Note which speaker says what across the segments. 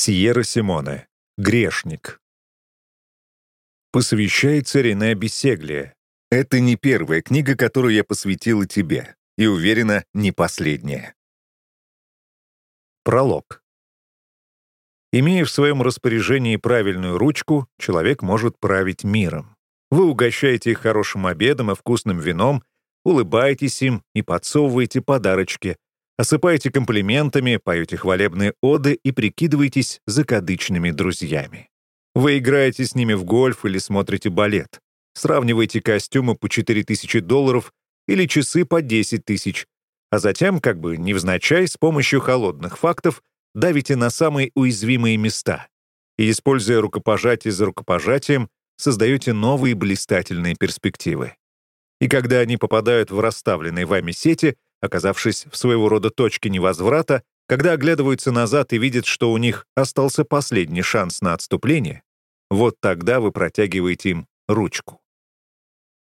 Speaker 1: Сьерра Симоне. Грешник. Посвящается Рене Бесеглия. Это не первая книга, которую я посвятила тебе, и, уверена, не последняя. Пролог. Имея в своем распоряжении правильную ручку, человек может править миром. Вы угощаете их хорошим обедом и вкусным вином, улыбаетесь им и подсовываете подарочки, осыпаете комплиментами, поете хвалебные оды и прикидываетесь закадычными друзьями. Вы играете с ними в гольф или смотрите балет, сравниваете костюмы по 4000 долларов или часы по 10 тысяч, а затем, как бы невзначай, с помощью холодных фактов давите на самые уязвимые места и, используя рукопожатие за рукопожатием, создаете новые блистательные перспективы. И когда они попадают в расставленные вами сети, оказавшись в своего рода точке невозврата, когда оглядываются назад и видят, что у них остался последний шанс на отступление, вот тогда вы протягиваете им ручку.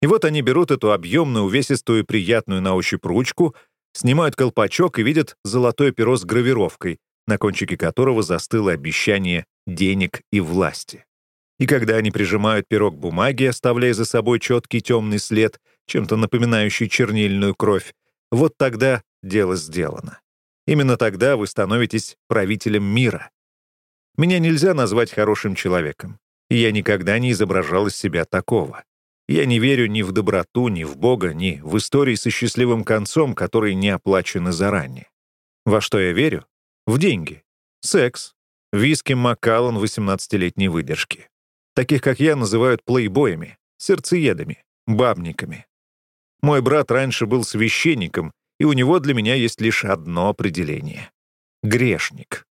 Speaker 1: И вот они берут эту объемную, увесистую, приятную на ощупь ручку, снимают колпачок и видят золотое перо с гравировкой, на кончике которого застыло обещание денег и власти. И когда они прижимают пирог бумаги, оставляя за собой четкий темный след, чем-то напоминающий чернильную кровь, вот тогда дело сделано. Именно тогда вы становитесь правителем мира. Меня нельзя назвать хорошим человеком, я никогда не изображал из себя такого. Я не верю ни в доброту, ни в Бога, ни в истории со счастливым концом, которые не оплачены заранее. Во что я верю? В деньги. Секс. Виски Маккаллан 18-летней выдержки. Таких, как я, называют плейбоями, сердцеедами, бабниками. Мой брат раньше был священником, и у него для меня есть лишь одно определение — грешник.